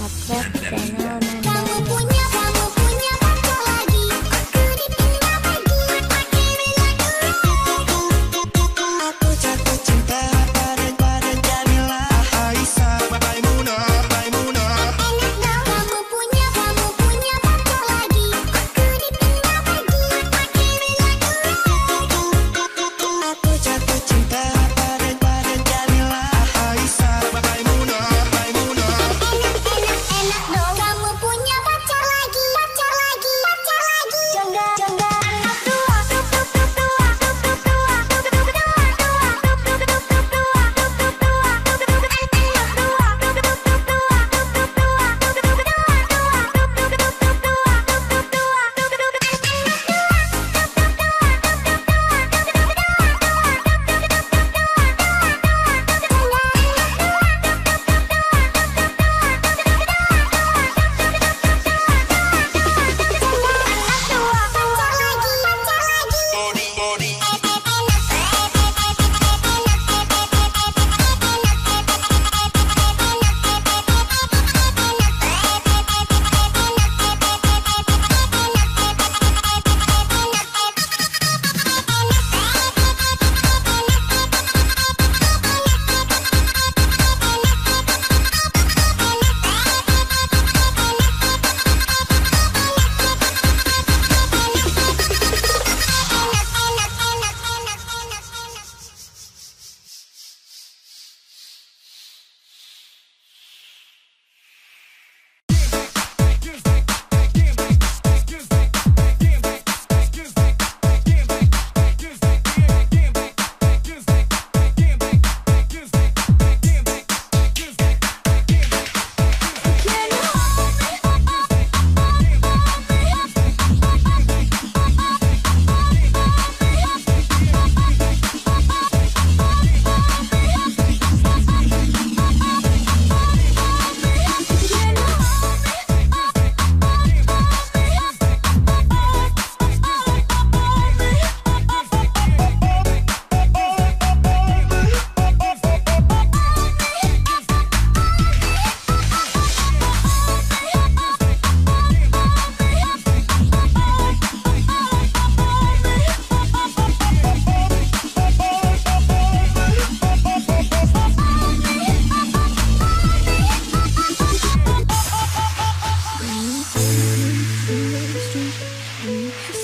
아, 밥 줘.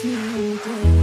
snow.